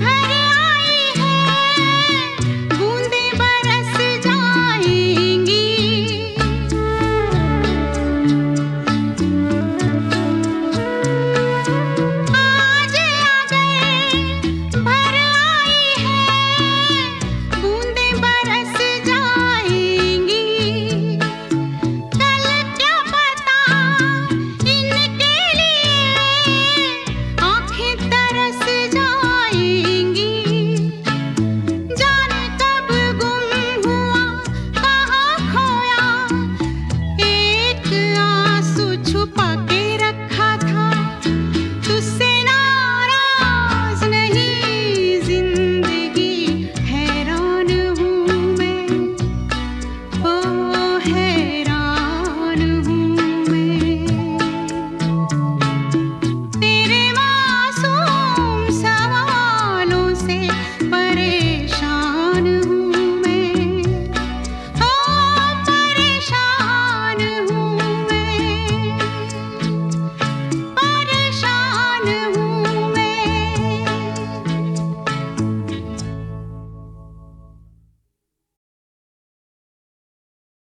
Hey!